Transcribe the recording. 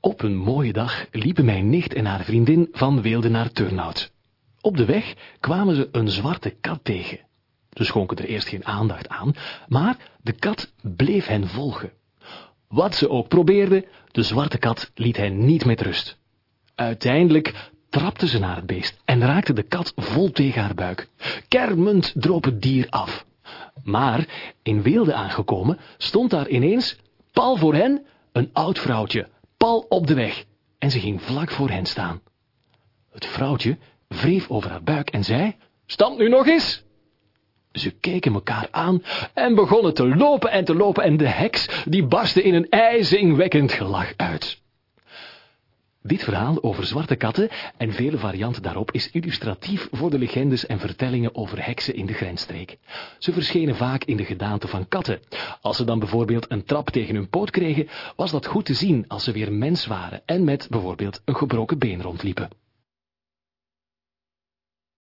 Op een mooie dag liepen mijn nicht en haar vriendin van Weelde naar Turnhout. Op de weg kwamen ze een zwarte kat tegen. Ze schonken er eerst geen aandacht aan, maar de kat bleef hen volgen. Wat ze ook probeerden, de zwarte kat liet hen niet met rust. Uiteindelijk trapte ze naar het beest en raakte de kat vol tegen haar buik. Kermend droop het dier af. Maar, in Weelde aangekomen, stond daar ineens, pal voor hen, een oud vrouwtje, pal op de weg, en ze ging vlak voor hen staan. Het vrouwtje wreef over haar buik en zei, stamp nu nog eens. Ze keken elkaar aan en begonnen te lopen en te lopen en de heks die barstte in een ijzingwekkend gelach uit. Dit verhaal over zwarte katten en vele varianten daarop is illustratief voor de legendes en vertellingen over heksen in de grensstreek. Ze verschenen vaak in de gedaante van katten. Als ze dan bijvoorbeeld een trap tegen hun poot kregen, was dat goed te zien als ze weer mens waren en met bijvoorbeeld een gebroken been rondliepen.